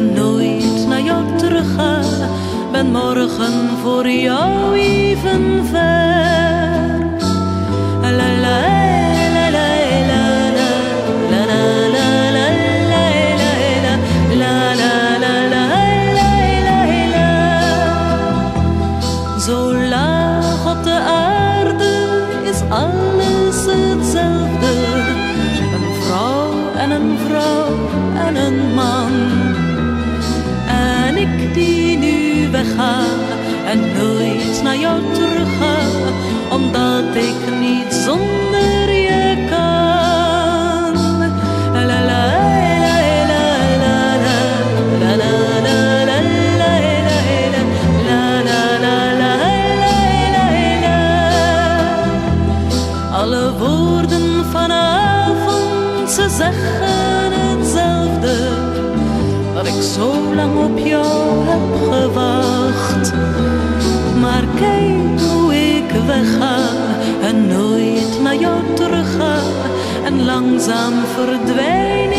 nooit naar jou terug Ben morgen voor jou even ver. La la. hetzelfde. Een vrouw en een vrouw en een man. en nooit naar jou teruggaan, omdat ik niet zonder je kan. La la la. la la la la la la la la la la la Alle woorden vanavond, ze zeggen hetzelfde, wat ik zo lang op jou heb gewacht. Maar kijk hoe ik wegga en nooit naar jou terugga. En langzaam verdwijnen